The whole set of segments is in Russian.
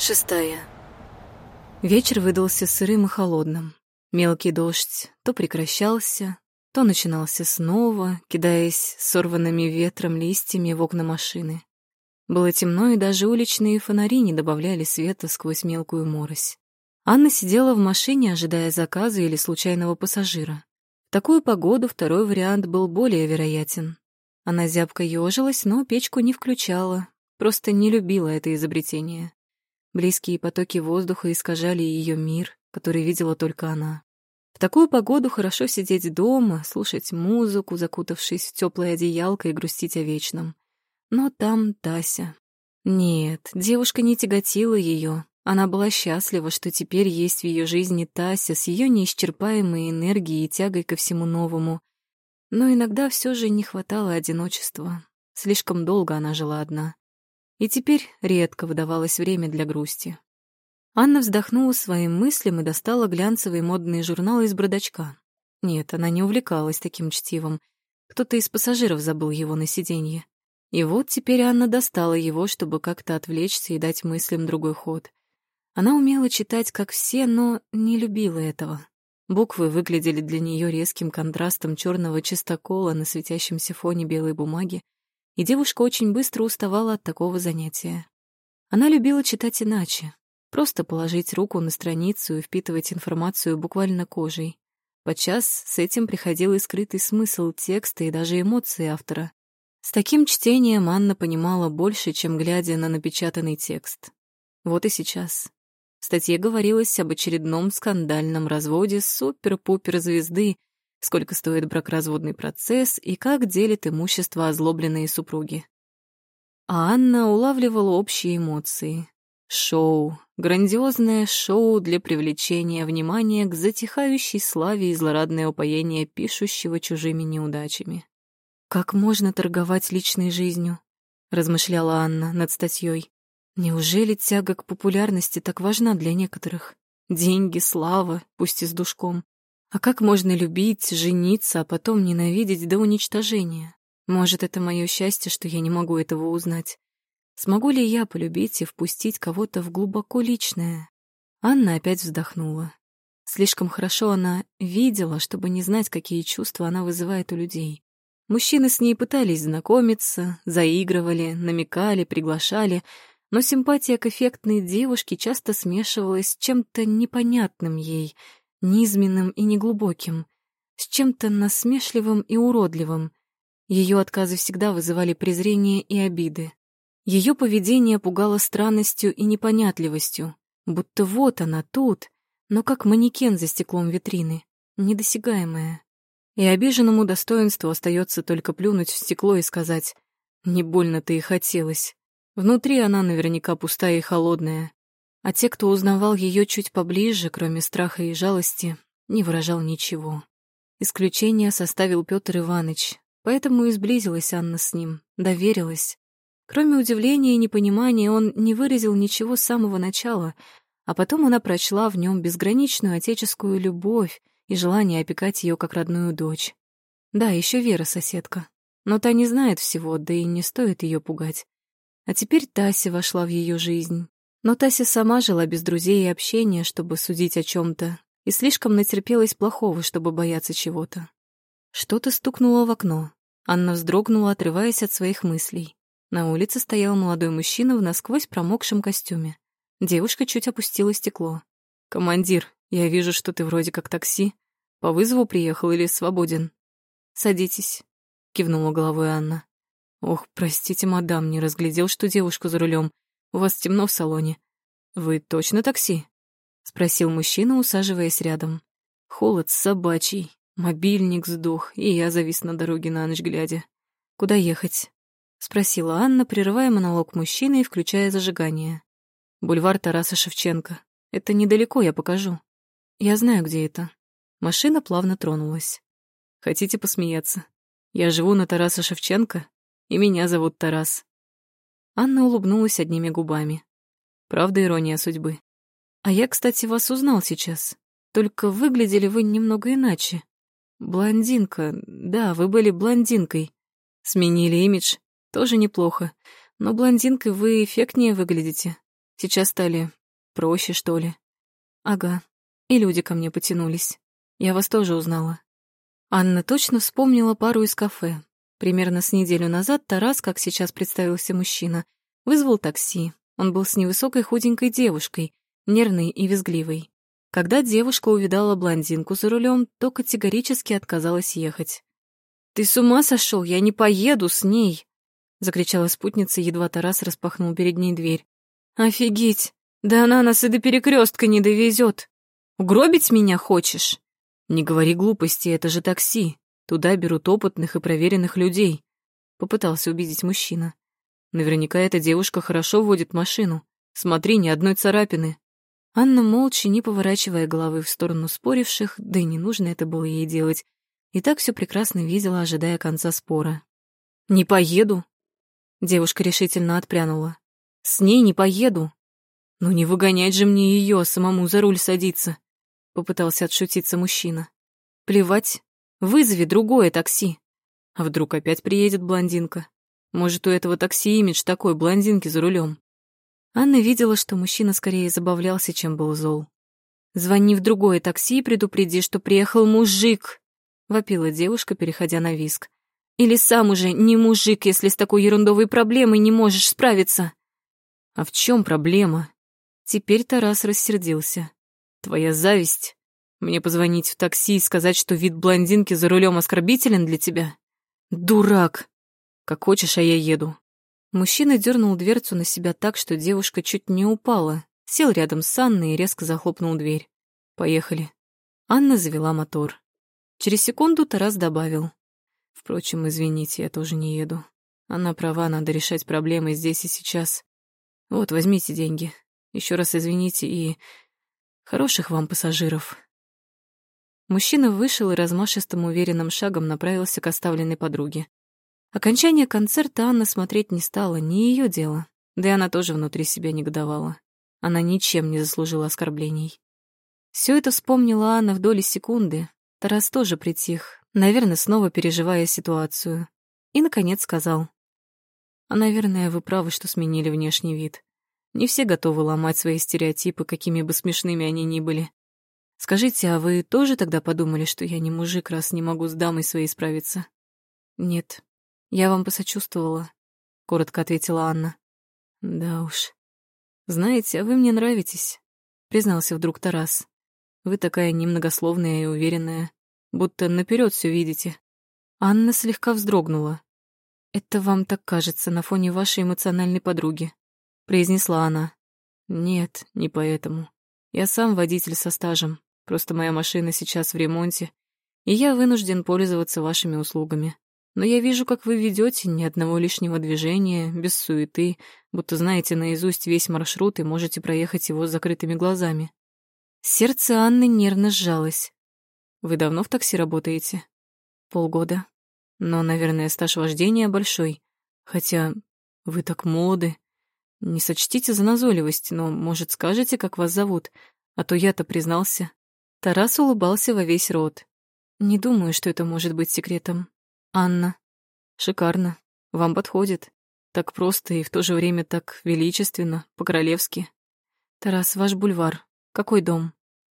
Шестая. Вечер выдался сырым и холодным. Мелкий дождь то прекращался, то начинался снова, кидаясь сорванными ветром листьями в окна машины. Было темно, и даже уличные фонари не добавляли света сквозь мелкую морось. Анна сидела в машине, ожидая заказа или случайного пассажира. В такую погоду второй вариант был более вероятен. Она зябко ёжилась, но печку не включала, просто не любила это изобретение. Близкие потоки воздуха искажали ее мир, который видела только она. В такую погоду хорошо сидеть дома, слушать музыку, закутавшись в теплое одеялко и грустить о вечном. Но там Тася. Нет, девушка не тяготила ее. Она была счастлива, что теперь есть в ее жизни Тася с ее неисчерпаемой энергией и тягой ко всему новому. Но иногда все же не хватало одиночества. Слишком долго она жила одна и теперь редко выдавалось время для грусти. Анна вздохнула своим мыслям и достала глянцевый модный журнал из бардачка. Нет, она не увлекалась таким чтивом. Кто-то из пассажиров забыл его на сиденье. И вот теперь Анна достала его, чтобы как-то отвлечься и дать мыслям другой ход. Она умела читать, как все, но не любила этого. Буквы выглядели для нее резким контрастом черного чистокола на светящемся фоне белой бумаги, и девушка очень быстро уставала от такого занятия. Она любила читать иначе, просто положить руку на страницу и впитывать информацию буквально кожей. Подчас с этим приходил и скрытый смысл текста и даже эмоции автора. С таким чтением Анна понимала больше, чем глядя на напечатанный текст. Вот и сейчас. В статье говорилось об очередном скандальном разводе супер-пупер звезды, сколько стоит бракоразводный процесс и как делит имущество озлобленные супруги. А Анна улавливала общие эмоции. Шоу. Грандиозное шоу для привлечения внимания к затихающей славе и злорадное упоение пишущего чужими неудачами. «Как можно торговать личной жизнью?» — размышляла Анна над статьей. «Неужели тяга к популярности так важна для некоторых? Деньги, слава, пусть и с душком. А как можно любить, жениться, а потом ненавидеть до уничтожения? Может, это мое счастье, что я не могу этого узнать. Смогу ли я полюбить и впустить кого-то в глубоко личное? Анна опять вздохнула. Слишком хорошо она видела, чтобы не знать, какие чувства она вызывает у людей. Мужчины с ней пытались знакомиться, заигрывали, намекали, приглашали, но симпатия к эффектной девушке часто смешивалась с чем-то непонятным ей — низменным и неглубоким, с чем-то насмешливым и уродливым. Ее отказы всегда вызывали презрение и обиды. Ее поведение пугало странностью и непонятливостью, будто вот она тут, но как манекен за стеклом витрины, недосягаемая. И обиженному достоинству остается только плюнуть в стекло и сказать «Не больно-то и хотелось». Внутри она наверняка пустая и холодная, а те, кто узнавал ее чуть поближе, кроме страха и жалости, не выражал ничего. Исключение составил Петр Иванович, поэтому и сблизилась Анна с ним, доверилась. Кроме удивления и непонимания, он не выразил ничего с самого начала, а потом она прочла в нем безграничную отеческую любовь и желание опекать ее как родную дочь. Да, еще Вера соседка, но та не знает всего, да и не стоит ее пугать. А теперь Тася вошла в ее жизнь, но Тася сама жила без друзей и общения, чтобы судить о чем то и слишком натерпелась плохого, чтобы бояться чего-то. Что-то стукнуло в окно. Анна вздрогнула, отрываясь от своих мыслей. На улице стоял молодой мужчина в насквозь промокшем костюме. Девушка чуть опустила стекло. «Командир, я вижу, что ты вроде как такси. По вызову приехал или свободен?» «Садитесь», — кивнула головой Анна. «Ох, простите, мадам, не разглядел, что девушка за рулем. У вас темно в салоне. Вы точно такси?» — спросил мужчина, усаживаясь рядом. Холод собачий, мобильник сдох, и я завис на дороге на ночь глядя. «Куда ехать?» — спросила Анна, прерывая монолог мужчины и включая зажигание. «Бульвар Тараса Шевченко. Это недалеко, я покажу. Я знаю, где это». Машина плавно тронулась. «Хотите посмеяться? Я живу на Тараса Шевченко, и меня зовут Тарас. Анна улыбнулась одними губами. Правда ирония судьбы. А я, кстати, вас узнал сейчас. Только выглядели вы немного иначе. Блондинка. Да, вы были блондинкой. Сменили имидж. Тоже неплохо. Но блондинкой вы эффектнее выглядите. Сейчас стали проще, что ли. Ага, и люди ко мне потянулись. Я вас тоже узнала. Анна точно вспомнила пару из кафе. Примерно с неделю назад Тарас, как сейчас представился мужчина, вызвал такси. Он был с невысокой худенькой девушкой, нервной и визгливой. Когда девушка увидала блондинку за рулем, то категорически отказалась ехать. «Ты с ума сошел? Я не поеду с ней!» — закричала спутница, едва Тарас распахнул перед ней дверь. «Офигеть! Да она нас и до перекрестка не довезет! Угробить меня хочешь?» «Не говори глупости, это же такси. Туда берут опытных и проверенных людей», — попытался убедить мужчина. «Наверняка эта девушка хорошо водит машину. Смотри, ни одной царапины». Анна, молча, не поворачивая головы в сторону споривших, да и не нужно это было ей делать, и так все прекрасно видела, ожидая конца спора. «Не поеду!» Девушка решительно отпрянула. «С ней не поеду!» «Ну не выгонять же мне ее, самому за руль садиться!» Попытался отшутиться мужчина. «Плевать, вызови другое такси!» А вдруг опять приедет блондинка? Может, у этого такси имидж такой блондинки за рулем? Анна видела, что мужчина скорее забавлялся, чем был зол. «Звони в другое такси и предупреди, что приехал мужик!» — вопила девушка, переходя на виск. «Или сам уже не мужик, если с такой ерундовой проблемой не можешь справиться!» «А в чем проблема?» Теперь Тарас рассердился. «Твоя зависть? Мне позвонить в такси и сказать, что вид блондинки за рулем оскорбителен для тебя? Дурак! Как хочешь, а я еду. Мужчина дернул дверцу на себя так, что девушка чуть не упала, сел рядом с Анной и резко захлопнул дверь. «Поехали». Анна завела мотор. Через секунду Тарас добавил. «Впрочем, извините, я тоже не еду. Она права, надо решать проблемы здесь и сейчас. Вот, возьмите деньги. Еще раз извините и... Хороших вам пассажиров». Мужчина вышел и размашистым уверенным шагом направился к оставленной подруге. Окончание концерта Анна смотреть не стала, не ее дело. Да и она тоже внутри себя негодовала. Она ничем не заслужила оскорблений. Все это вспомнила Анна в доли секунды. Тарас тоже притих, наверное, снова переживая ситуацию. И, наконец, сказал. «А, наверное, вы правы, что сменили внешний вид. Не все готовы ломать свои стереотипы, какими бы смешными они ни были. Скажите, а вы тоже тогда подумали, что я не мужик, раз не могу с дамой своей справиться?» «Нет, «Я вам посочувствовала», — коротко ответила Анна. «Да уж. Знаете, а вы мне нравитесь», — признался вдруг Тарас. «Вы такая немногословная и уверенная, будто наперед все видите». Анна слегка вздрогнула. «Это вам так кажется на фоне вашей эмоциональной подруги», — произнесла она. «Нет, не поэтому. Я сам водитель со стажем, просто моя машина сейчас в ремонте, и я вынужден пользоваться вашими услугами. Но я вижу, как вы ведете ни одного лишнего движения, без суеты, будто знаете наизусть весь маршрут и можете проехать его с закрытыми глазами. Сердце Анны нервно сжалось. Вы давно в такси работаете? Полгода. Но, наверное, стаж вождения большой. Хотя вы так молоды. Не сочтите за назойливость, но, может, скажете, как вас зовут? А то я-то признался. Тарас улыбался во весь рот. Не думаю, что это может быть секретом. Анна. Шикарно. Вам подходит. Так просто и в то же время так величественно, по-королевски. Тарас, ваш бульвар. Какой дом?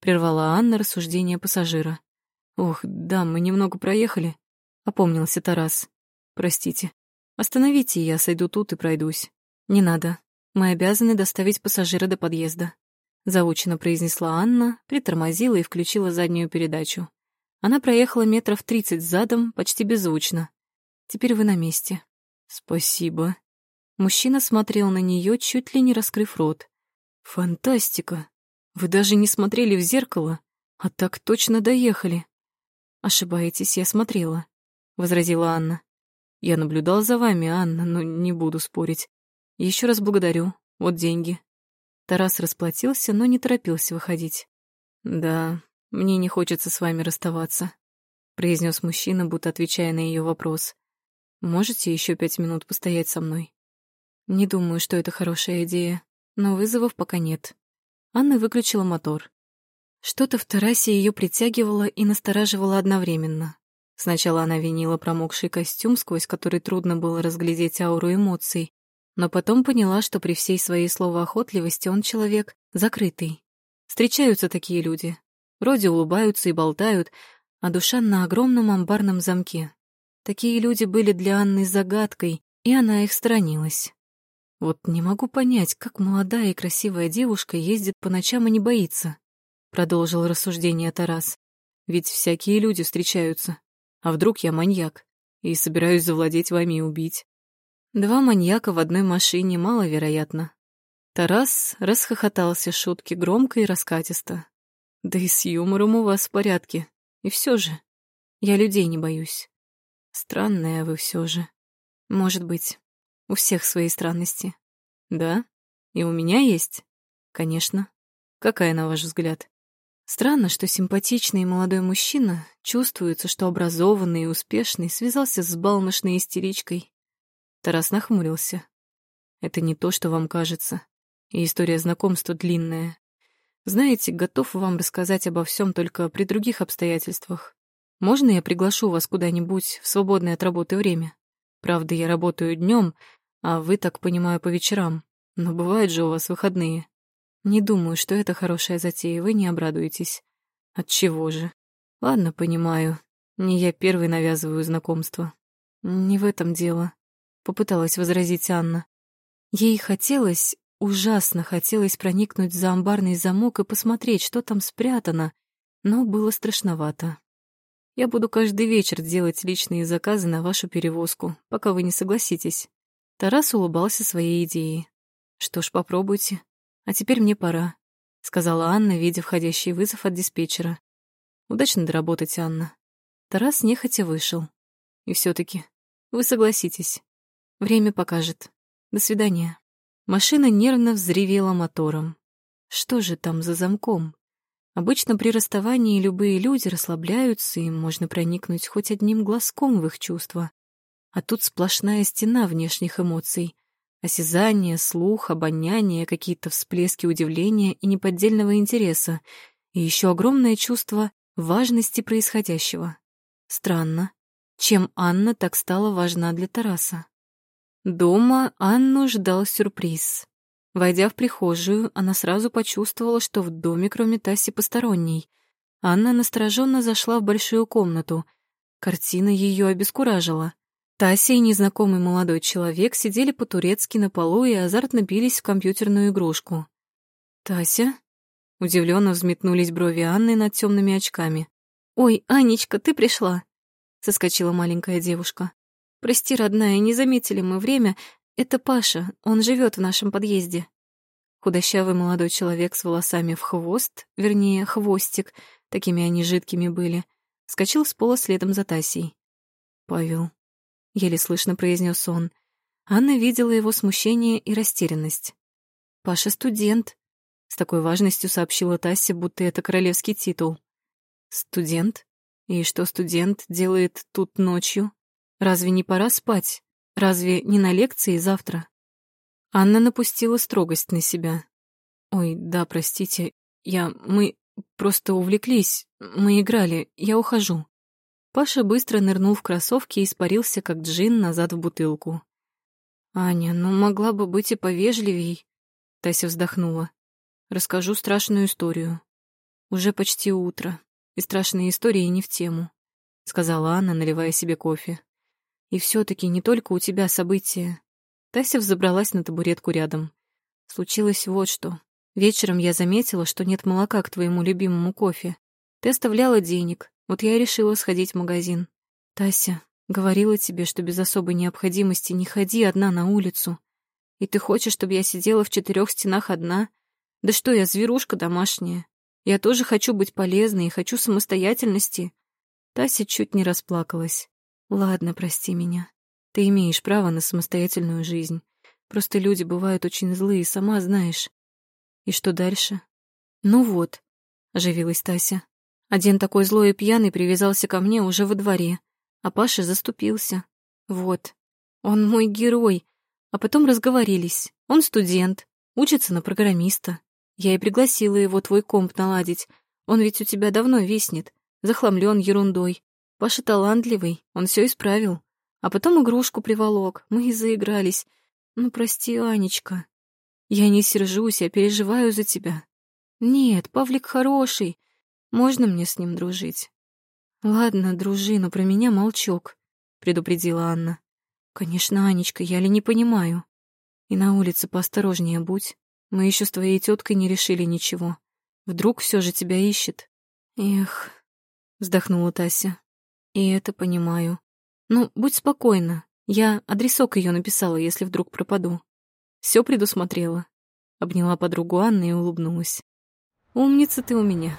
Прервала Анна рассуждение пассажира. Ох, да, мы немного проехали. Опомнился Тарас. Простите. Остановите, я сойду тут и пройдусь. Не надо. Мы обязаны доставить пассажира до подъезда. Заучено произнесла Анна, притормозила и включила заднюю передачу. Она проехала метров тридцать задом, почти беззвучно. Теперь вы на месте. Спасибо. Мужчина смотрел на нее, чуть ли не раскрыв рот. Фантастика. Вы даже не смотрели в зеркало, а так точно доехали. Ошибаетесь, я смотрела, возразила Анна. Я наблюдал за вами, Анна, но не буду спорить. Еще раз благодарю. Вот деньги. Тарас расплатился, но не торопился выходить. Да, «Мне не хочется с вами расставаться», — произнес мужчина, будто отвечая на ее вопрос. «Можете еще пять минут постоять со мной?» «Не думаю, что это хорошая идея, но вызовов пока нет». Анна выключила мотор. Что-то в Тарасе ее притягивало и настораживало одновременно. Сначала она винила промокший костюм, сквозь который трудно было разглядеть ауру эмоций, но потом поняла, что при всей своей словоохотливости он человек закрытый. Встречаются такие люди. Вроде улыбаются и болтают, а душа на огромном амбарном замке. Такие люди были для Анны загадкой, и она их сторонилась. Вот не могу понять, как молодая и красивая девушка ездит по ночам и не боится, продолжил рассуждение Тарас. Ведь всякие люди встречаются. А вдруг я маньяк и собираюсь завладеть вами и убить? Два маньяка в одной машине маловероятно. Тарас расхохотался шутки громко и раскатисто. Да и с юмором у вас в порядке. И все же, я людей не боюсь. Странная вы все же. Может быть, у всех свои странности. Да? И у меня есть? Конечно. Какая, на ваш взгляд? Странно, что симпатичный молодой мужчина чувствуется, что образованный и успешный связался с балмошной истеричкой. Тарас нахмурился. Это не то, что вам кажется и история знакомства длинная. Знаете, готов вам рассказать обо всем только при других обстоятельствах. Можно я приглашу вас куда-нибудь в свободное от работы время? Правда, я работаю днем, а вы, так понимаю, по вечерам. Но бывают же у вас выходные. Не думаю, что это хорошая затея, вы не обрадуетесь. От чего же? Ладно, понимаю. Не я первый навязываю знакомство. Не в этом дело, попыталась возразить Анна. Ей хотелось Ужасно хотелось проникнуть за амбарный замок и посмотреть, что там спрятано, но было страшновато. Я буду каждый вечер делать личные заказы на вашу перевозку, пока вы не согласитесь. Тарас улыбался своей идее. Что ж, попробуйте. А теперь мне пора, сказала Анна, видя входящий вызов от диспетчера. Удачно доработать, Анна. Тарас нехотя вышел. И все таки вы согласитесь. Время покажет. До свидания. Машина нервно взревела мотором. Что же там за замком? Обычно при расставании любые люди расслабляются, и можно проникнуть хоть одним глазком в их чувства. А тут сплошная стена внешних эмоций. Осязание, слух, обоняние, какие-то всплески удивления и неподдельного интереса, и еще огромное чувство важности происходящего. Странно. Чем Анна так стала важна для Тараса? Дома Анну ждал сюрприз. Войдя в прихожую, она сразу почувствовала, что в доме кроме Таси посторонней. Анна настороженно зашла в большую комнату. Картина ее обескуражила. Тася и незнакомый молодой человек сидели по-турецки на полу и азартно бились в компьютерную игрушку. «Тася?» Удивленно взметнулись брови Анны над темными очками. «Ой, Анечка, ты пришла!» Соскочила маленькая девушка. Прости, родная, не заметили мы время. Это Паша, он живет в нашем подъезде. Худощавый молодой человек с волосами в хвост, вернее, хвостик, такими они жидкими были, скочил с пола следом за Тасей. «Павел», — еле слышно произнес он. Анна видела его смущение и растерянность. «Паша студент», — с такой важностью сообщила Тася, будто это королевский титул. «Студент? И что студент делает тут ночью?» Разве не пора спать? Разве не на лекции завтра? Анна напустила строгость на себя. Ой, да, простите, я... мы просто увлеклись, мы играли, я ухожу. Паша быстро нырнул в кроссовки и испарился, как джин, назад в бутылку. «Аня, ну могла бы быть и повежливей», — Тася вздохнула. «Расскажу страшную историю. Уже почти утро, и страшные истории не в тему», — сказала Анна, наливая себе кофе. И все таки не только у тебя события. Тася взобралась на табуретку рядом. Случилось вот что. Вечером я заметила, что нет молока к твоему любимому кофе. Ты оставляла денег, вот я и решила сходить в магазин. Тася, говорила тебе, что без особой необходимости не ходи одна на улицу. И ты хочешь, чтобы я сидела в четырех стенах одна? Да что я, зверушка домашняя. Я тоже хочу быть полезной и хочу самостоятельности. Тася чуть не расплакалась. Ладно, прости меня. Ты имеешь право на самостоятельную жизнь. Просто люди бывают очень злые, сама знаешь. И что дальше? Ну вот, оживилась Тася. Один такой злой и пьяный привязался ко мне уже во дворе, а Паша заступился. Вот. Он мой герой. А потом разговорились. Он студент, учится на программиста. Я и пригласила его твой комп наладить. Он ведь у тебя давно виснет, захламлен ерундой. Паша талантливый, он все исправил. А потом игрушку приволок, мы и заигрались. Ну, прости, Анечка. Я не сержусь, я переживаю за тебя. Нет, Павлик хороший. Можно мне с ним дружить? Ладно, дружи, но про меня молчок, предупредила Анна. Конечно, Анечка, я ли не понимаю. И на улице поосторожнее будь. Мы еще с твоей теткой не решили ничего. Вдруг все же тебя ищет. Эх, вздохнула Тася. И это понимаю. Ну, будь спокойна. Я адресок ее написала, если вдруг пропаду. Все предусмотрела. Обняла подругу Анны и улыбнулась. Умница ты у меня.